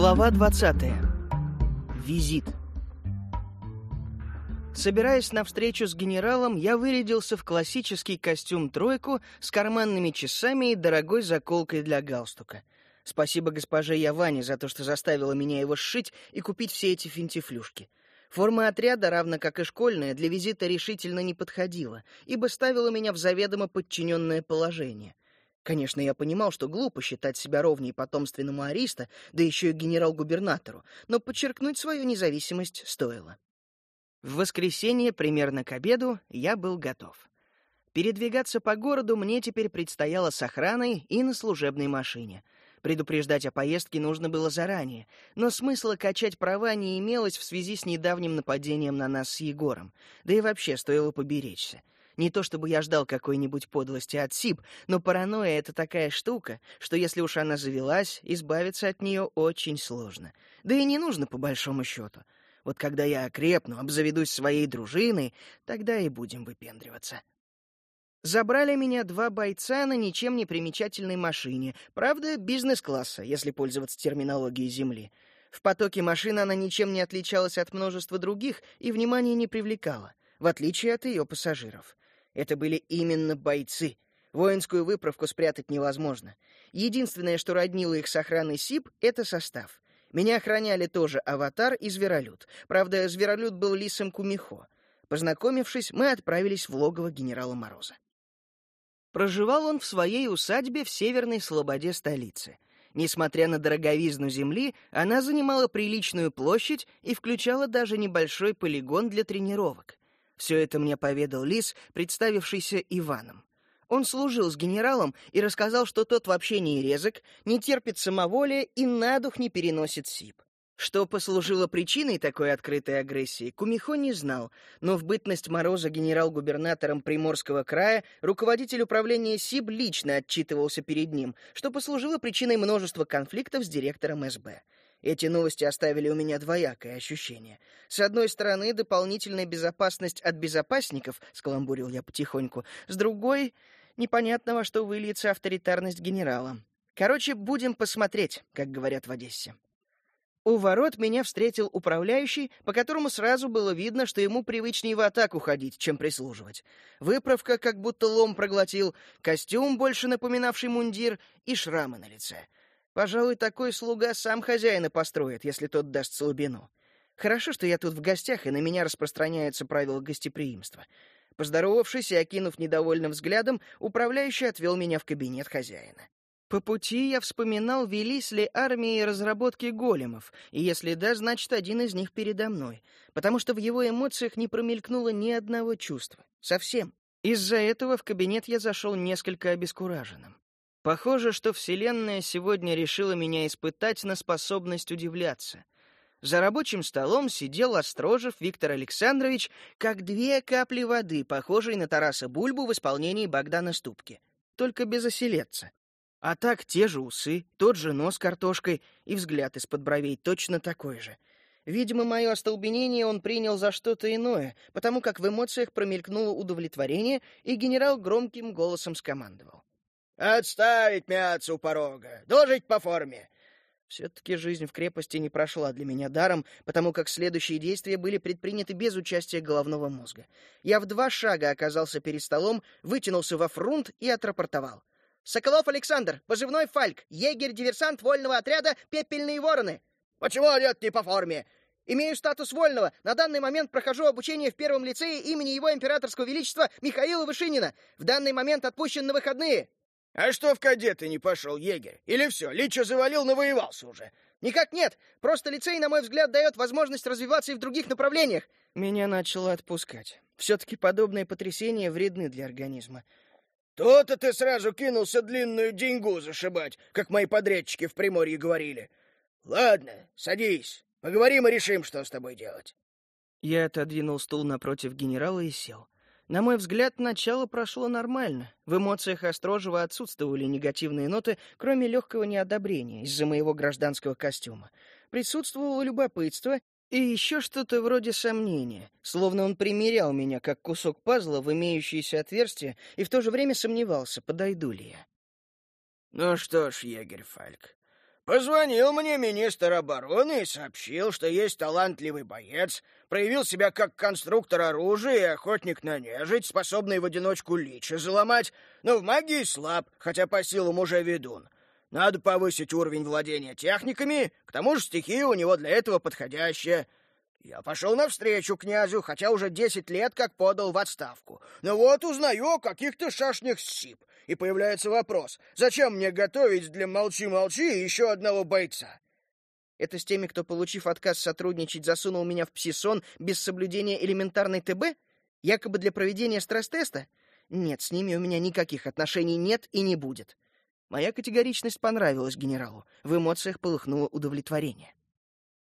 Глава 20. Визит. Собираясь на встречу с генералом, я вырядился в классический костюм-тройку с карманными часами и дорогой заколкой для галстука. Спасибо госпоже Яване за то, что заставила меня его сшить и купить все эти финтифлюшки. Форма отряда, равно как и школьная, для визита решительно не подходила, ибо ставила меня в заведомо подчиненное положение. Конечно, я понимал, что глупо считать себя ровней потомственному ариста, да еще и генерал-губернатору, но подчеркнуть свою независимость стоило. В воскресенье, примерно к обеду, я был готов. Передвигаться по городу мне теперь предстояло с охраной и на служебной машине — Предупреждать о поездке нужно было заранее, но смысла качать права не имелось в связи с недавним нападением на нас с Егором. Да и вообще стоило поберечься. Не то чтобы я ждал какой-нибудь подлости от СИП, но паранойя — это такая штука, что если уж она завелась, избавиться от нее очень сложно. Да и не нужно по большому счету. Вот когда я окрепну, обзаведусь своей дружиной, тогда и будем выпендриваться. Забрали меня два бойца на ничем не примечательной машине, правда, бизнес-класса, если пользоваться терминологией Земли. В потоке машин она ничем не отличалась от множества других и внимания не привлекала, в отличие от ее пассажиров. Это были именно бойцы. Воинскую выправку спрятать невозможно. Единственное, что роднило их с охраной СИП, — это состав. Меня охраняли тоже Аватар и Зверолюд. Правда, Зверолюд был лисом Кумихо. Познакомившись, мы отправились в логово генерала Мороза. Проживал он в своей усадьбе в северной слободе столицы. Несмотря на дороговизну земли, она занимала приличную площадь и включала даже небольшой полигон для тренировок. Все это мне поведал Лис, представившийся Иваном. Он служил с генералом и рассказал, что тот вообще не резок, не терпит самоволия и на дух не переносит сип. Что послужило причиной такой открытой агрессии, Кумихо не знал, но в бытность Мороза генерал-губернатором Приморского края руководитель управления СИБ лично отчитывался перед ним, что послужило причиной множества конфликтов с директором СБ. Эти новости оставили у меня двоякое ощущение. С одной стороны, дополнительная безопасность от безопасников, скаламбурил я потихоньку, с другой — непонятно во что выльется авторитарность генерала. Короче, будем посмотреть, как говорят в Одессе. У ворот меня встретил управляющий, по которому сразу было видно, что ему привычнее в атаку ходить, чем прислуживать. Выправка как будто лом проглотил, костюм, больше напоминавший мундир, и шрамы на лице. Пожалуй, такой слуга сам хозяина построит, если тот даст слабину. Хорошо, что я тут в гостях, и на меня распространяются правила гостеприимства. Поздоровавшись и окинув недовольным взглядом, управляющий отвел меня в кабинет хозяина. По пути я вспоминал, велись ли армии разработки големов, и если да, значит, один из них передо мной, потому что в его эмоциях не промелькнуло ни одного чувства. Совсем. Из-за этого в кабинет я зашел несколько обескураженным. Похоже, что Вселенная сегодня решила меня испытать на способность удивляться. За рабочим столом сидел Острожев Виктор Александрович, как две капли воды, похожие на Тараса Бульбу в исполнении Богдана Ступки, только без оселедца. А так те же усы, тот же нос картошкой и взгляд из-под бровей точно такой же. Видимо, мое остолбенение он принял за что-то иное, потому как в эмоциях промелькнуло удовлетворение, и генерал громким голосом скомандовал. «Отставить мяться у порога! Дожить по форме!» Все-таки жизнь в крепости не прошла для меня даром, потому как следующие действия были предприняты без участия головного мозга. Я в два шага оказался перед столом, вытянулся во фрунт и отрапортовал. Соколов Александр, позывной Фальк, егерь-диверсант вольного отряда «Пепельные вороны». Почему одет не по форме? Имею статус вольного. На данный момент прохожу обучение в первом лицее имени его императорского величества Михаила Вышинина. В данный момент отпущен на выходные. А что в кадеты не пошел, егерь? Или все, личо завалил, навоевался уже? Никак нет. Просто лицей, на мой взгляд, дает возможность развиваться и в других направлениях. Меня начало отпускать. Все-таки подобные потрясения вредны для организма. То-то ты сразу кинулся длинную деньгу зашибать, как мои подрядчики в Приморье говорили. Ладно, садись, поговорим и решим, что с тобой делать. Я отодвинул стул напротив генерала и сел. На мой взгляд, начало прошло нормально. В эмоциях Острожева отсутствовали негативные ноты, кроме легкого неодобрения из-за моего гражданского костюма. Присутствовало любопытство и еще что-то вроде сомнения, словно он примерял меня как кусок пазла в имеющееся отверстие и в то же время сомневался, подойду ли я. «Ну что ж, егерь Фальк, Позвонил мне министр обороны и сообщил, что есть талантливый боец, проявил себя как конструктор оружия и охотник на нежить, способный в одиночку лича заломать, но в магии слаб, хотя по силам уже ведун. Надо повысить уровень владения техниками, к тому же стихия у него для этого подходящая. Я пошел навстречу князю, хотя уже десять лет как подал в отставку. Но вот узнаю о каких-то шашнях СИП, и появляется вопрос, зачем мне готовить для «молчи-молчи» еще одного бойца? Это с теми, кто, получив отказ сотрудничать, засунул меня в псисон без соблюдения элементарной ТБ? Якобы для проведения стресс-теста? Нет, с ними у меня никаких отношений нет и не будет. Моя категоричность понравилась генералу. В эмоциях полыхнуло удовлетворение.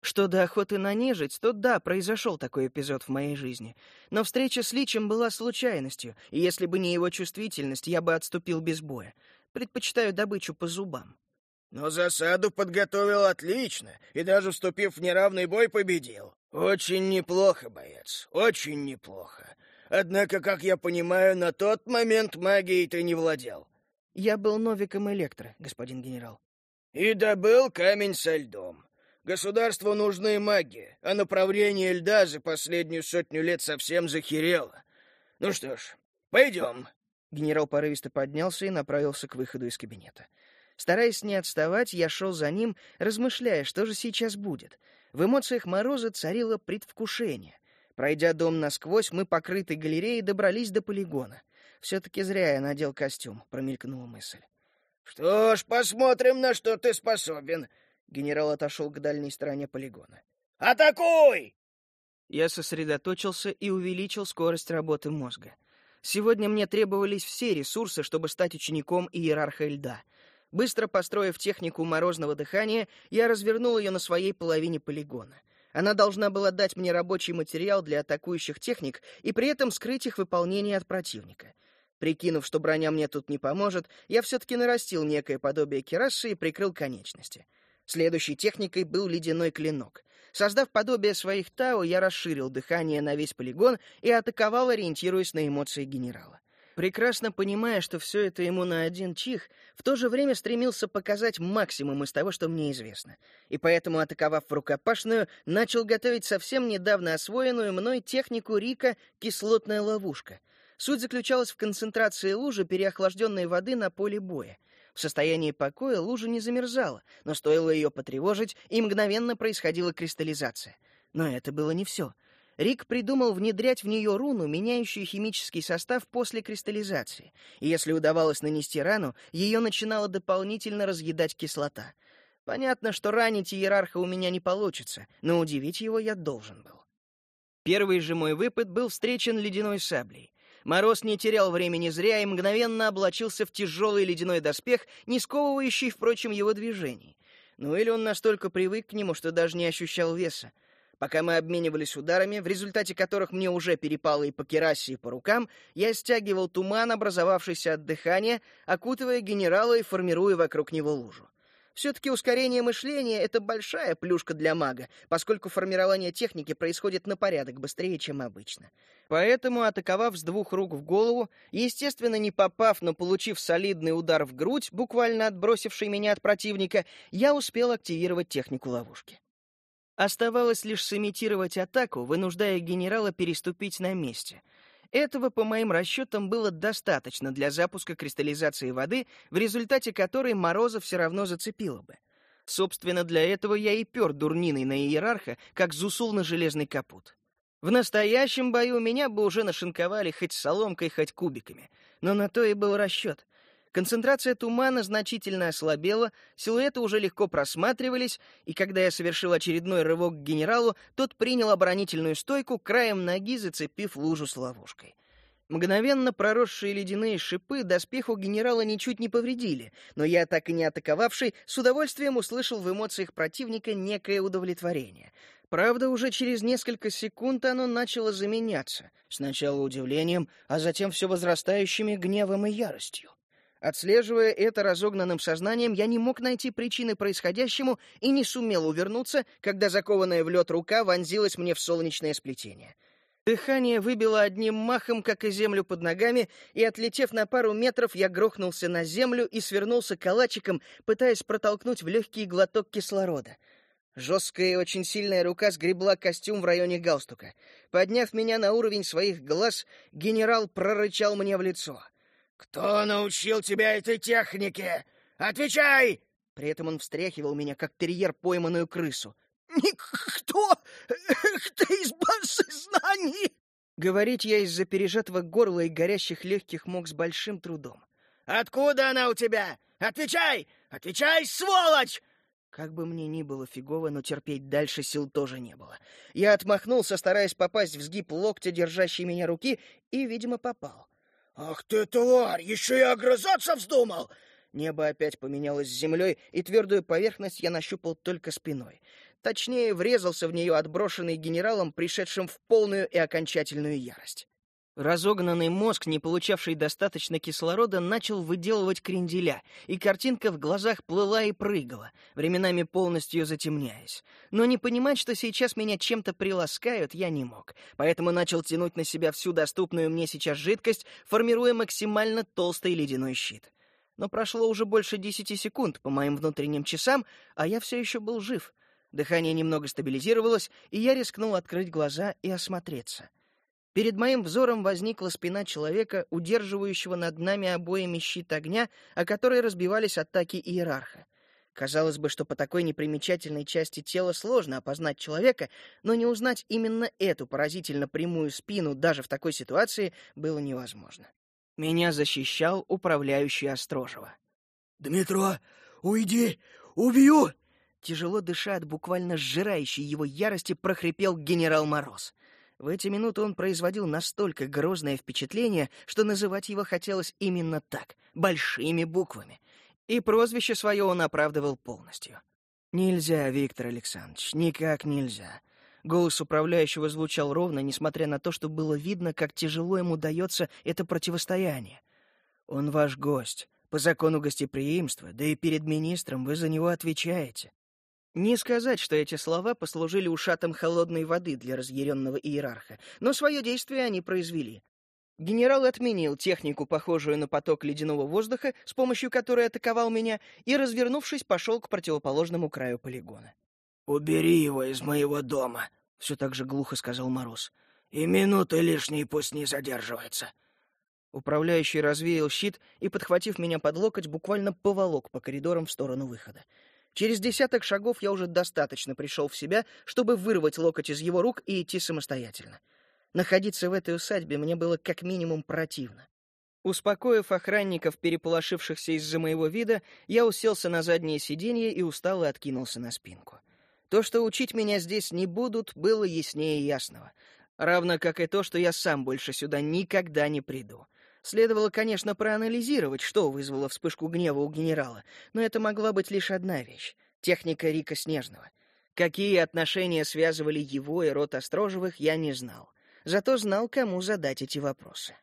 Что до охоты на нежить, то да, произошел такой эпизод в моей жизни. Но встреча с Личем была случайностью, и если бы не его чувствительность, я бы отступил без боя. Предпочитаю добычу по зубам. Но засаду подготовил отлично, и даже вступив в неравный бой, победил. Очень неплохо, боец, очень неплохо. Однако, как я понимаю, на тот момент магией ты не владел. Я был новиком электро, господин генерал. И добыл камень со льдом. Государству нужны маги, а направление льда за последнюю сотню лет совсем захерело. Ну что ж, пойдем. Генерал порывисто поднялся и направился к выходу из кабинета. Стараясь не отставать, я шел за ним, размышляя, что же сейчас будет. В эмоциях Мороза царило предвкушение. Пройдя дом насквозь, мы, покрытой галереей, добрались до полигона. Все-таки зря я надел костюм, промелькнула мысль. Что ж, посмотрим, на что ты способен. Генерал отошел к дальней стороне полигона. Атакуй! Я сосредоточился и увеличил скорость работы мозга. Сегодня мне требовались все ресурсы, чтобы стать учеником иерарха льда. Быстро построив технику морозного дыхания, я развернул ее на своей половине полигона. Она должна была дать мне рабочий материал для атакующих техник и при этом скрыть их выполнение от противника. Прикинув, что броня мне тут не поможет, я все-таки нарастил некое подобие керасы и прикрыл конечности. Следующей техникой был ледяной клинок. Создав подобие своих Тао, я расширил дыхание на весь полигон и атаковал, ориентируясь на эмоции генерала. Прекрасно понимая, что все это ему на один чих, в то же время стремился показать максимум из того, что мне известно. И поэтому, атаковав в рукопашную, начал готовить совсем недавно освоенную мной технику Рика «Кислотная ловушка», Суть заключалась в концентрации лужи переохлажденной воды на поле боя. В состоянии покоя лужа не замерзала, но стоило ее потревожить, и мгновенно происходила кристаллизация. Но это было не все. Рик придумал внедрять в нее руну, меняющую химический состав после кристаллизации. И если удавалось нанести рану, ее начинала дополнительно разъедать кислота. Понятно, что ранить иерарха у меня не получится, но удивить его я должен был. Первый же мой выпад был встречен ледяной саблей. Мороз не терял времени зря и мгновенно облачился в тяжелый ледяной доспех, не сковывающий, впрочем, его движений. Ну или он настолько привык к нему, что даже не ощущал веса. Пока мы обменивались ударами, в результате которых мне уже перепало и по керасе, и по рукам, я стягивал туман, образовавшийся от дыхания, окутывая генерала и формируя вокруг него лужу. Все-таки ускорение мышления — это большая плюшка для мага, поскольку формирование техники происходит на порядок быстрее, чем обычно. Поэтому, атаковав с двух рук в голову, естественно, не попав, но получив солидный удар в грудь, буквально отбросивший меня от противника, я успел активировать технику ловушки. Оставалось лишь сымитировать атаку, вынуждая генерала переступить на месте — этого, по моим расчетам, было достаточно для запуска кристаллизации воды, в результате которой Мороза все равно зацепило бы. Собственно, для этого я и пер дурниной на иерарха, как зусул на железный капут. В настоящем бою меня бы уже нашинковали хоть соломкой, хоть кубиками, но на то и был расчет. Концентрация тумана значительно ослабела, силуэты уже легко просматривались, и когда я совершил очередной рывок к генералу, тот принял оборонительную стойку, краем ноги зацепив лужу с ловушкой. Мгновенно проросшие ледяные шипы доспеху генерала ничуть не повредили, но я, так и не атаковавший, с удовольствием услышал в эмоциях противника некое удовлетворение. Правда, уже через несколько секунд оно начало заменяться, сначала удивлением, а затем все возрастающими гневом и яростью. Отслеживая это разогнанным сознанием, я не мог найти причины происходящему и не сумел увернуться, когда закованная в лед рука вонзилась мне в солнечное сплетение. Дыхание выбило одним махом, как и землю под ногами, и, отлетев на пару метров, я грохнулся на землю и свернулся калачиком, пытаясь протолкнуть в легкий глоток кислорода. Жесткая и очень сильная рука сгребла костюм в районе галстука. Подняв меня на уровень своих глаз, генерал прорычал мне в лицо. «Кто научил тебя этой технике? Отвечай!» При этом он встряхивал меня, как терьер пойманную крысу. «Никто! Ты из базы знаний!» Говорить я из-за пережатого горла и горящих легких мог с большим трудом. «Откуда она у тебя? Отвечай! Отвечай, сволочь!» Как бы мне ни было фигово, но терпеть дальше сил тоже не было. Я отмахнулся, стараясь попасть в сгиб локтя, держащей меня руки, и, видимо, попал. «Ах ты, тварь! Еще и огрызаться вздумал!» Небо опять поменялось с землей, и твердую поверхность я нащупал только спиной. Точнее, врезался в нее отброшенный генералом, пришедшим в полную и окончательную ярость. Разогнанный мозг, не получавший достаточно кислорода, начал выделывать кренделя, и картинка в глазах плыла и прыгала, временами полностью затемняясь. Но не понимать, что сейчас меня чем-то приласкают, я не мог, поэтому начал тянуть на себя всю доступную мне сейчас жидкость, формируя максимально толстый ледяной щит. Но прошло уже больше десяти секунд по моим внутренним часам, а я все еще был жив. Дыхание немного стабилизировалось, и я рискнул открыть глаза и осмотреться — Перед моим взором возникла спина человека, удерживающего над нами обоими щит огня, о который разбивались атаки иерарха. Казалось бы, что по такой непримечательной части тела сложно опознать человека, но не узнать именно эту поразительно прямую спину даже в такой ситуации было невозможно. Меня защищал управляющий Острожева. «Дмитро, уйди! Убью!» Тяжело дыша от буквально сжирающей его ярости, прохрипел генерал Мороз. В эти минуты он производил настолько грозное впечатление, что называть его хотелось именно так, большими буквами. И прозвище свое он оправдывал полностью. «Нельзя, Виктор Александрович, никак нельзя». Голос управляющего звучал ровно, несмотря на то, что было видно, как тяжело ему дается это противостояние. «Он ваш гость. По закону гостеприимства, да и перед министром вы за него отвечаете. Не сказать, что эти слова послужили ушатом холодной воды для разъяренного иерарха, но свое действие они произвели. Генерал отменил технику, похожую на поток ледяного воздуха, с помощью которой атаковал меня, и, развернувшись, пошел к противоположному краю полигона. «Убери его из моего дома», — все так же глухо сказал Мороз. «И минуты лишние пусть не задерживается». Управляющий развеял щит и, подхватив меня под локоть, буквально поволок по коридорам в сторону выхода. Через десяток шагов я уже достаточно пришел в себя, чтобы вырвать локоть из его рук и идти самостоятельно. Находиться в этой усадьбе мне было как минимум противно. Успокоив охранников, переполошившихся из-за моего вида, я уселся на заднее сиденье и устало откинулся на спинку. То, что учить меня здесь не будут, было яснее ясного. Равно как и то, что я сам больше сюда никогда не приду. Следовало, конечно, проанализировать, что вызвало вспышку гнева у генерала, но это могла быть лишь одна вещь — техника Рика Снежного. Какие отношения связывали его и род Острожевых, я не знал. Зато знал, кому задать эти вопросы.